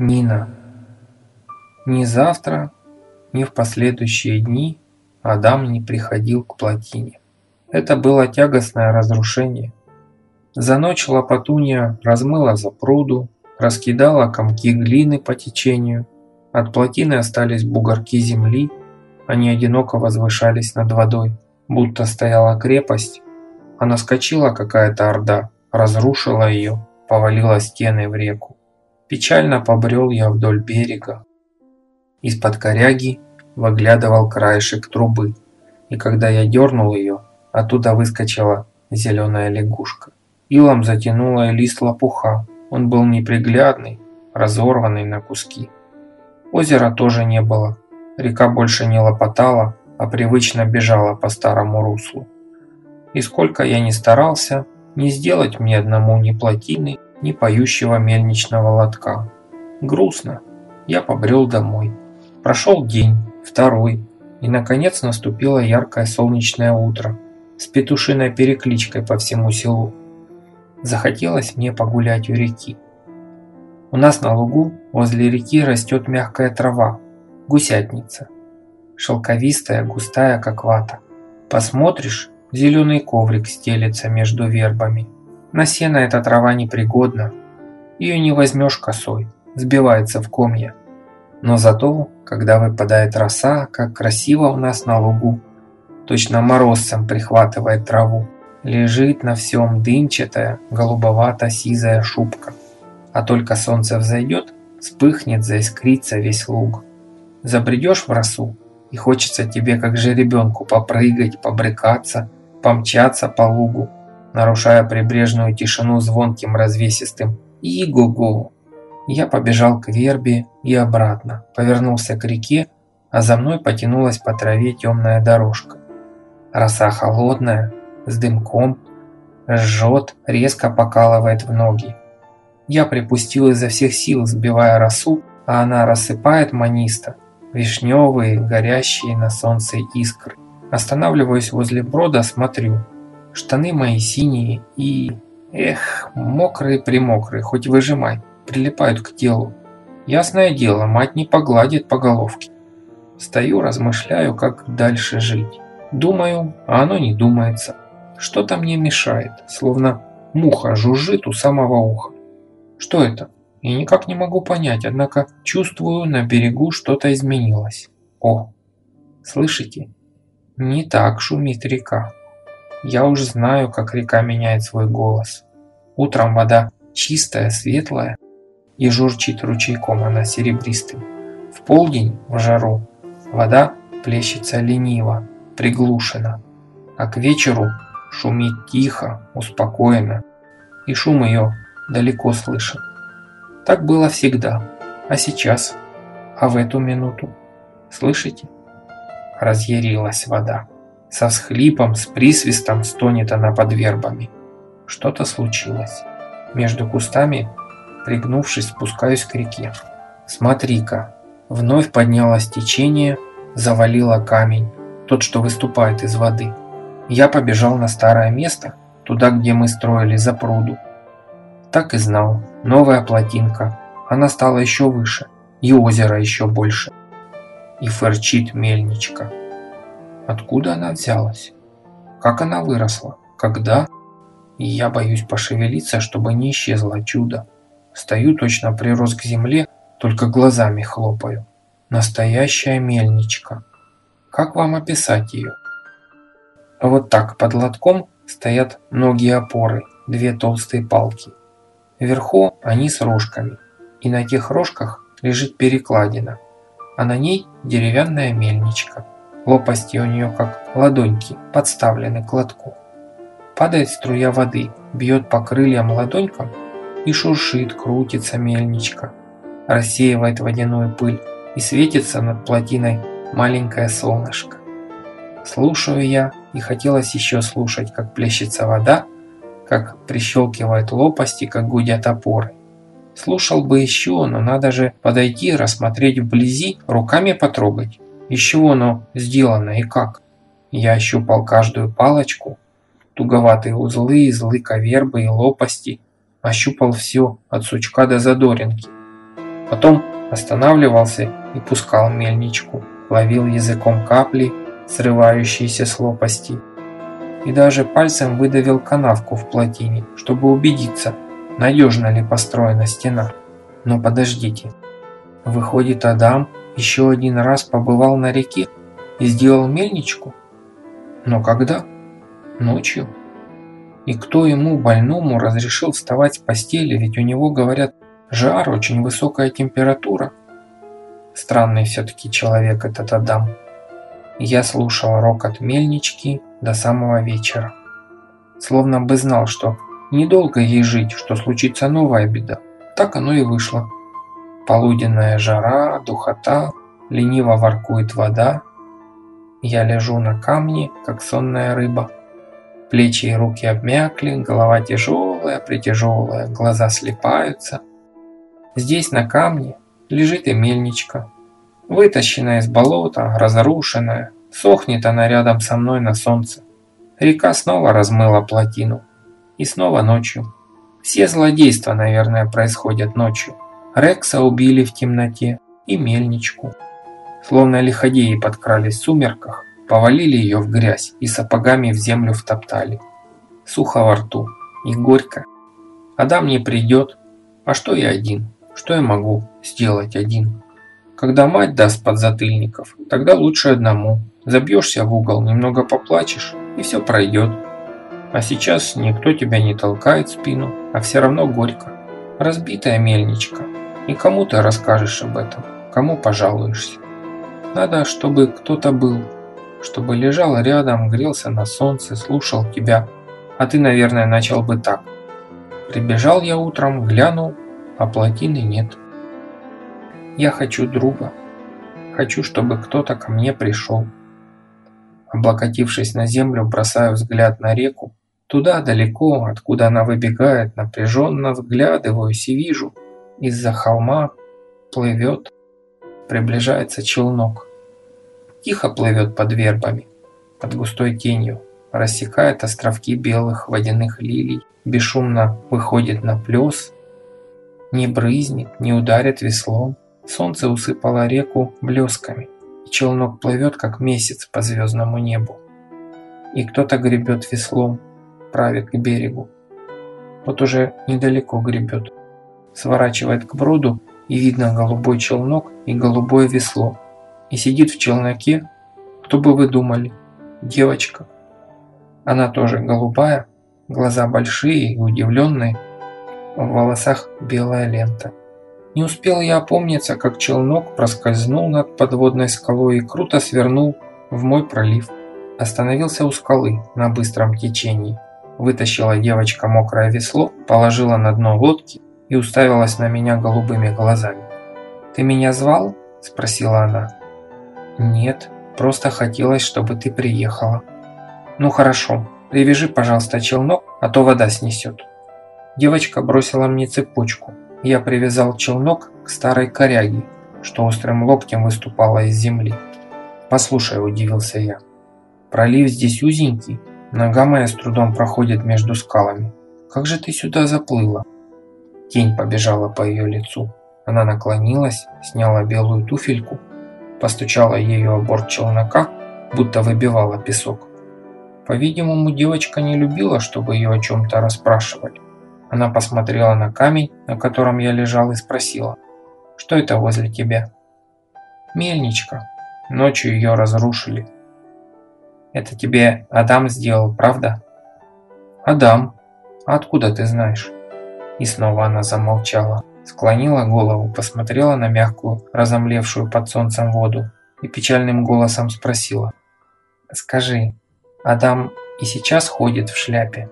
Нина. Ни завтра, ни в последующие дни Адам не приходил к плотине. Это было тягостное разрушение. За ночь Лопатунья размыла за пруду, раскидала комки глины по течению. От плотины остались бугорки земли, они одиноко возвышались над водой, будто стояла крепость, а наскочила какая-то орда, разрушила ее, повалила стены в реку. Печально побрел я вдоль берега. Из-под коряги выглядывал краешек трубы, и когда я дернул ее, оттуда выскочила зеленая лягушка. Илом затянула лист лопуха, он был неприглядный, разорванный на куски. Озера тоже не было, река больше не лопотала, а привычно бежала по старому руслу. И сколько я ни старался, не сделать мне одному ни плотины, ни поющего мельничного лотка. Грустно. Я побрел домой. Прошел день, второй, и наконец наступило яркое солнечное утро с петушиной перекличкой по всему селу. Захотелось мне погулять у реки. У нас на лугу возле реки растет мягкая трава, гусятница. Шелковистая, густая, как вата. Посмотришь, зеленый коврик стелется между вербами. На сено эта трава непригодна. Ее не возьмешь косой, сбивается в комья. Но зато, когда выпадает роса, как красиво у нас на лугу, точно морозцем прихватывает траву, лежит на всем дымчатая, голубовато-сизая шубка. А только солнце взойдет, вспыхнет, заискрится весь луг. Забредешь в росу, и хочется тебе, как же ребенку, попрыгать, побрыкаться, помчаться по лугу, нарушая прибрежную тишину звонким развесистым «И-го-го!». Я побежал к вербе и обратно, повернулся к реке, а за мной потянулась по траве темная дорожка. Роса холодная, с дымком, жжет, резко покалывает в ноги. Я припустил изо всех сил, сбивая росу, а она рассыпает маниста, вишневые, горящие на солнце искры. Останавливаюсь возле брода, смотрю – Штаны мои синие и... Эх, мокрые-примокрые, хоть выжимай, прилипают к телу. Ясное дело, мать не погладит по головке. Стою, размышляю, как дальше жить. Думаю, а оно не думается. Что-то мне мешает, словно муха жужжит у самого уха. Что это? Я никак не могу понять, однако чувствую, на берегу что-то изменилось. О, слышите? Не так шумит река. Я уже знаю, как река меняет свой голос. Утром вода чистая, светлая, и журчит ручейком она серебристым. В полдень, в жару, вода плещется лениво, приглушена, а к вечеру шумит тихо, успокоенно, и шум ее далеко слышен. Так было всегда, а сейчас, а в эту минуту, слышите? Разъярилась вода. Со всхлипом, с присвистом стонет она под вербами. Что-то случилось. Между кустами, пригнувшись, спускаюсь к реке. Смотри-ка, вновь поднялось течение, завалило камень, тот, что выступает из воды. Я побежал на старое место, туда, где мы строили за пруду. Так и знал, новая плотинка, она стала еще выше, и озеро еще больше. И фырчит мельничка. Откуда она взялась? Как она выросла? Когда? И я боюсь пошевелиться, чтобы не исчезло чудо. Стою точно прирос к земле, только глазами хлопаю. Настоящая мельничка. Как вам описать ее? Вот так, под лотком стоят ноги опоры, две толстые палки. Вверху они с рожками, и на тех рожках лежит перекладина, а на ней деревянная мельничка. Лопасти у нее как ладоньки, подставлены к лотку. Падает струя воды, бьет по крыльям ладонькам и шуршит, крутится мельничка. Рассеивает водяную пыль и светится над плотиной маленькое солнышко. Слушаю я, и хотелось еще слушать, как плещется вода, как прищелкивает лопасти, как гудят опоры. Слушал бы еще, но надо же подойти, рассмотреть вблизи, руками потрогать. Из чего оно сделано и как? Я ощупал каждую палочку, туговатые узлы, излы ковербы и лопасти, ощупал все от сучка до задоринки. Потом останавливался и пускал мельничку, ловил языком капли, срывающиеся с лопастей. И даже пальцем выдавил канавку в плотине, чтобы убедиться, надежно ли построена стена. Но подождите. Выходит, Адам еще один раз побывал на реке и сделал мельничку? Но когда? Ночью. И кто ему, больному, разрешил вставать с постели, ведь у него, говорят, жар, очень высокая температура. Странный все-таки человек этот Адам. Я слушал рокот мельнички до самого вечера. Словно бы знал, что недолго ей жить, что случится новая беда. Так оно и вышло. Полуденная жара, духота, лениво воркует вода. Я лежу на камне, как сонная рыба. Плечи и руки обмякли, голова тяжелая, притяжелая, глаза слепаются. Здесь на камне лежит и мельничка. Вытащенная из болота, разрушенная, сохнет она рядом со мной на солнце. Река снова размыла плотину. И снова ночью. Все злодейства, наверное, происходят ночью. Рекса убили в темноте и мельничку. Словно лиходеи подкрались в сумерках, повалили ее в грязь и сапогами в землю втоптали. Сухо во рту и горько. Адам не придет, а что я один? Что я могу сделать один? Когда мать даст подзатыльников, тогда лучше одному. Забьешься в угол, немного поплачешь, и все пройдет. А сейчас никто тебя не толкает в спину, а все равно горько. Разбитая мельничка. И кому ты расскажешь об этом? Кому пожалуешься? Надо, чтобы кто-то был, чтобы лежал рядом, грелся на солнце, слушал тебя. А ты, наверное, начал бы так. Прибежал я утром, глянул, а плотины нет. Я хочу друга. Хочу, чтобы кто-то ко мне пришел. Облокотившись на землю, бросаю взгляд на реку. Туда далеко, откуда она выбегает, напряженно взглядываюсь и вижу. Из-за холма плывет, приближается челнок. Тихо плывет под вербами, под густой тенью, рассекает островки белых водяных лилий, бесшумно выходит на плес, не брызнет, не ударит веслом. Солнце усыпало реку блесками, и челнок плывет, как месяц по звездному небу. И кто-то гребет веслом, правит к берегу. Вот уже недалеко гребет. Сворачивает к броду, и видно голубой челнок и голубое весло. И сидит в челноке, кто бы вы думали, девочка. Она тоже голубая, глаза большие и удивленные, в волосах белая лента. Не успел я опомниться, как челнок проскользнул над подводной скалой и круто свернул в мой пролив. Остановился у скалы на быстром течении. Вытащила девочка мокрое весло, положила на дно лодки и уставилась на меня голубыми глазами. «Ты меня звал?» – спросила она. «Нет, просто хотелось, чтобы ты приехала». «Ну хорошо, привяжи, пожалуйста, челнок, а то вода снесет». Девочка бросила мне цепочку. Я привязал челнок к старой коряге, что острым локтем выступала из земли. «Послушай», – удивился я, – «пролив здесь узенький, нога моя с трудом проходит между скалами. Как же ты сюда заплыла?» Тень побежала по ее лицу. Она наклонилась, сняла белую туфельку, постучала ею о борт челнока, будто выбивала песок. По-видимому, девочка не любила, чтобы ее о чем-то расспрашивали. Она посмотрела на камень, на котором я лежал, и спросила, «Что это возле тебя?» «Мельничка. Ночью ее разрушили». «Это тебе Адам сделал, правда?» «Адам. А откуда ты знаешь?» И снова она замолчала, склонила голову, посмотрела на мягкую, разомлевшую под солнцем воду и печальным голосом спросила, «Скажи, Адам и сейчас ходит в шляпе?»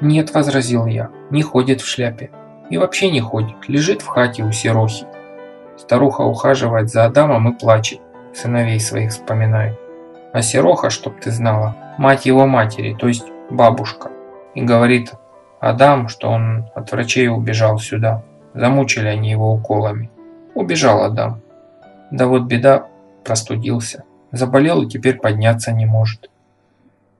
«Нет», – возразил я, – «не ходит в шляпе. И вообще не ходит, лежит в хате у Серохи». Старуха ухаживает за Адамом и плачет, сыновей своих вспоминает. А Сероха, чтоб ты знала, мать его матери, то есть бабушка. И говорит Адам, что он от врачей убежал сюда. Замучили они его уколами. Убежал Адам. Да вот беда, простудился. Заболел и теперь подняться не может.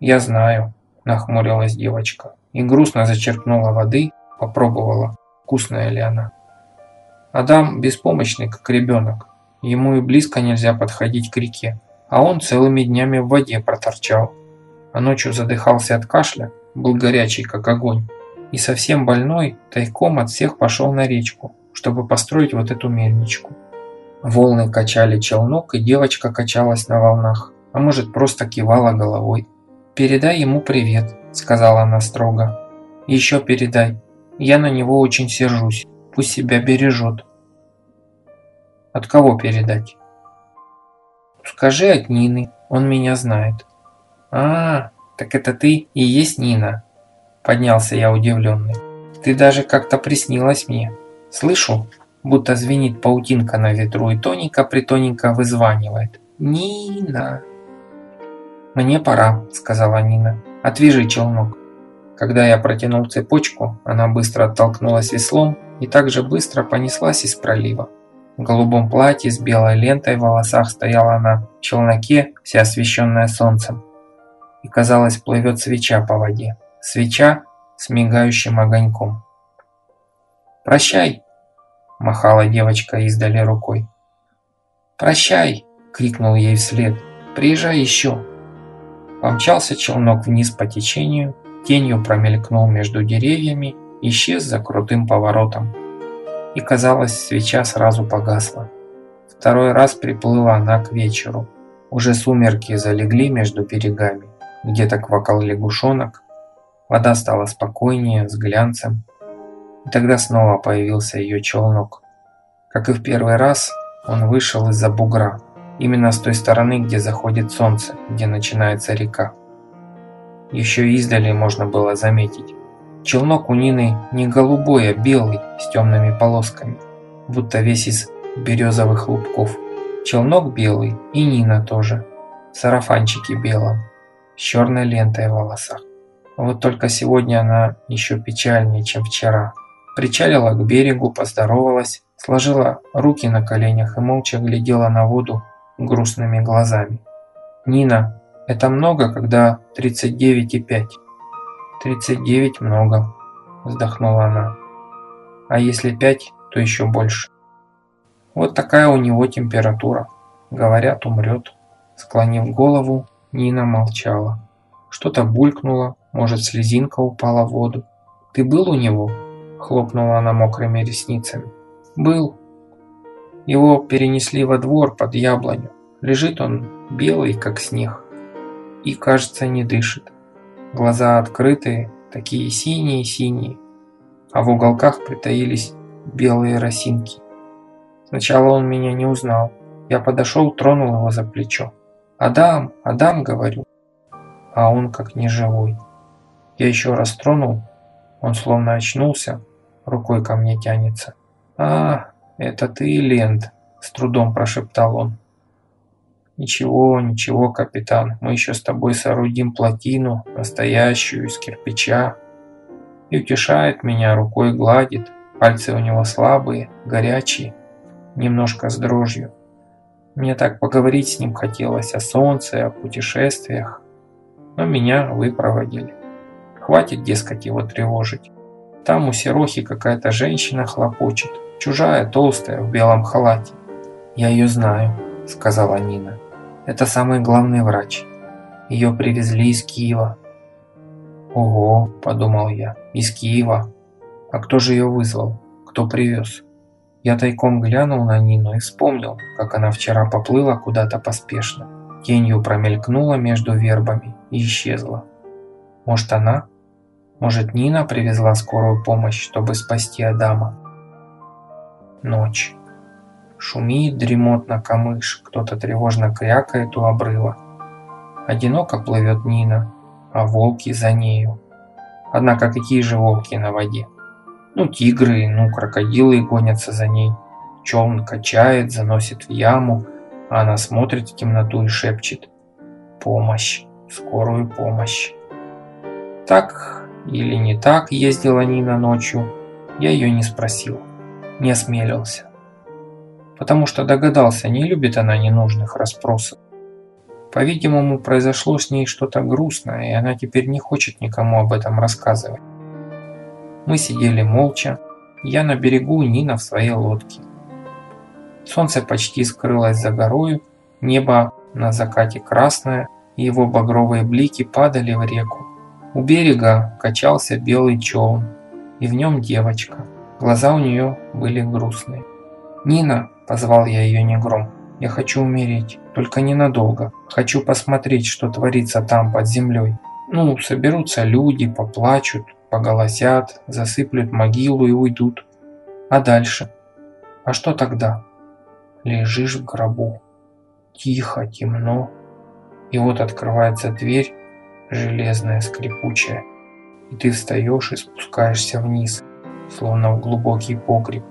Я знаю, нахмурилась девочка и грустно зачерпнула воды, попробовала, вкусная ли она. Адам беспомощный, как ребенок. Ему и близко нельзя подходить к реке, а он целыми днями в воде проторчал. А ночью задыхался от кашля, был горячий, как огонь. И совсем больной тайком от всех пошел на речку, чтобы построить вот эту мельничку. Волны качали челнок, и девочка качалась на волнах, а может просто кивала головой. «Передай ему привет», – сказала она строго. «Еще передай. Я на него очень сержусь. Пусть себя бережет». «От кого передать?» «Скажи от Нины, он меня знает». «А, так это ты и есть Нина?» Поднялся я удивленный. «Ты даже как-то приснилась мне. Слышу, будто звенит паутинка на ветру и тоненько-притоненько вызванивает. «Нина!» «Мне пора», — сказала Нина. «Отвяжи челнок». Когда я протянул цепочку, она быстро оттолкнулась веслом и также быстро понеслась из пролива. В голубом платье с белой лентой в волосах стояла она в челноке, вся освещенная солнцем. И казалось, плывет свеча по воде. Свеча с мигающим огоньком. «Прощай!» – махала девочка издали рукой. «Прощай!» – крикнул ей вслед. «Приезжай еще!» Помчался челнок вниз по течению, тенью промелькнул между деревьями, исчез за крутым поворотом. И казалось, свеча сразу погасла. Второй раз приплыла она к вечеру. Уже сумерки залегли между берегами. Где-то квакал лягушонок. Вода стала спокойнее, с глянцем. И тогда снова появился ее челнок. Как и в первый раз, он вышел из-за бугра. Именно с той стороны, где заходит солнце, где начинается река. Еще издали можно было заметить. Челнок у Нины не голубой, а белый, с темными полосками, будто весь из березовых лубков. Челнок белый и Нина тоже, в сарафанчике белом, с черной лентой в волосах. Вот только сегодня она еще печальнее, чем вчера. Причалила к берегу, поздоровалась, сложила руки на коленях и молча глядела на воду грустными глазами. «Нина, это много, когда 39,5?» «39 много», – вздохнула она. «А если 5, то еще больше». «Вот такая у него температура. Говорят, умрет». Склонив голову, Нина молчала. Что-то булькнуло, может, слезинка упала в воду. «Ты был у него?» – хлопнула она мокрыми ресницами. «Был», его перенесли во двор под яблоню. Лежит он белый, как снег. И, кажется, не дышит. Глаза открытые, такие синие-синие. А в уголках притаились белые росинки. Сначала он меня не узнал. Я подошел, тронул его за плечо. «Адам! Адам!» — говорю. А он как неживой. Я еще раз тронул. Он словно очнулся, рукой ко мне тянется. «А, «Это ты, Лент?» – с трудом прошептал он. «Ничего, ничего, капитан, мы еще с тобой соорудим плотину, настоящую, из кирпича». И утешает меня, рукой гладит, пальцы у него слабые, горячие, немножко с дрожью. Мне так поговорить с ним хотелось о солнце, о путешествиях, но меня выпроводили. Хватит, дескать, его тревожить. Там у Серохи какая-то женщина хлопочет, Чужая, толстая, в белом халате. «Я ее знаю», — сказала Нина. «Это самый главный врач. Ее привезли из Киева». «Ого», — подумал я, — «из Киева. А кто же ее вызвал? Кто привез?» Я тайком глянул на Нину и вспомнил, как она вчера поплыла куда-то поспешно. Тенью промелькнула между вербами и исчезла. Может она? Может Нина привезла скорую помощь, чтобы спасти Адама? Ночь. Шумит дремотно камыш, кто-то тревожно крякает у обрыва. Одиноко плывет Нина, а волки за нею. Однако какие же волки на воде? Ну тигры, ну крокодилы гонятся за ней. Челн качает, заносит в яму, а она смотрит в темноту и шепчет «Помощь, скорую помощь». Так или не так ездила Нина ночью, я ее не спросил не осмелился. Потому что догадался, не любит она ненужных расспросов. По-видимому, произошло с ней что-то грустное, и она теперь не хочет никому об этом рассказывать. Мы сидели молча, Я на берегу, Нина в своей лодке. Солнце почти скрылось за горою, небо на закате красное, и его багровые блики падали в реку. У берега качался белый челн, и в нем девочка. Глаза у нее были грустные. «Нина!» – позвал я ее негром. «Я хочу умереть, только ненадолго. Хочу посмотреть, что творится там под землей. Ну, соберутся люди, поплачут, поголосят, засыплют могилу и уйдут. А дальше? А что тогда? Лежишь в гробу. Тихо, темно. И вот открывается дверь, железная, скрипучая. И ты встаешь и спускаешься вниз, словно в глубокий погреб.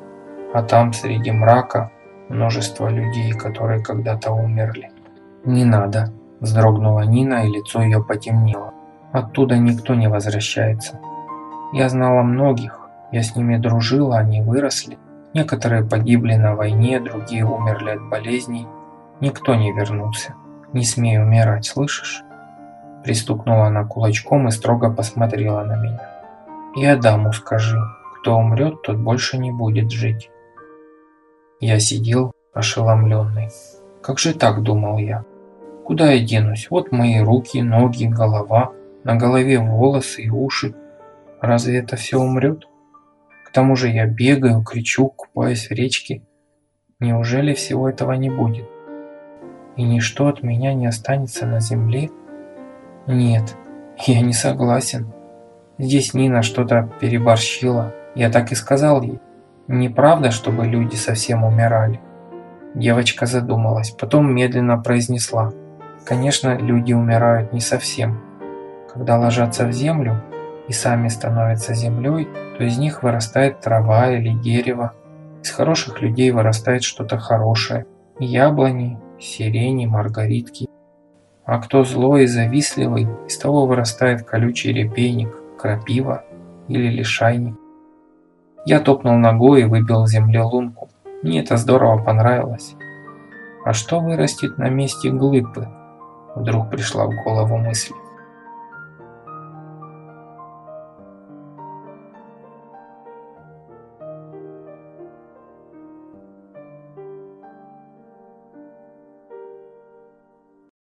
А там среди мрака множество людей, которые когда-то умерли. «Не надо», – вздрогнула Нина, и лицо ее потемнело. «Оттуда никто не возвращается. Я знала многих, я с ними дружила, они выросли. Некоторые погибли на войне, другие умерли от болезней. Никто не вернулся. Не смей умирать, слышишь?» Пристукнула она кулачком и строго посмотрела на меня. «И Адаму скажи, кто умрет, тот больше не будет жить». Я сидел ошеломленный. Как же так, думал я? Куда я денусь? Вот мои руки, ноги, голова, на голове волосы и уши. Разве это все умрет? К тому же я бегаю, кричу, купаюсь в речке. Неужели всего этого не будет? И ничто от меня не останется на земле? Нет, я не согласен. Здесь Нина что-то переборщила. Я так и сказал ей. Неправда, чтобы люди совсем умирали. Девочка задумалась, потом медленно произнесла. Конечно, люди умирают не совсем. Когда ложатся в землю и сами становятся землей, то из них вырастает трава или дерево. Из хороших людей вырастает что-то хорошее. Яблони, сирени, маргаритки. А кто злой и завистливый, из того вырастает колючий репейник, крапива или лишайник. Я топнул ногой и выбил земле лунку. Мне это здорово понравилось. А что вырастет на месте глыбы? Вдруг пришла в голову мысль.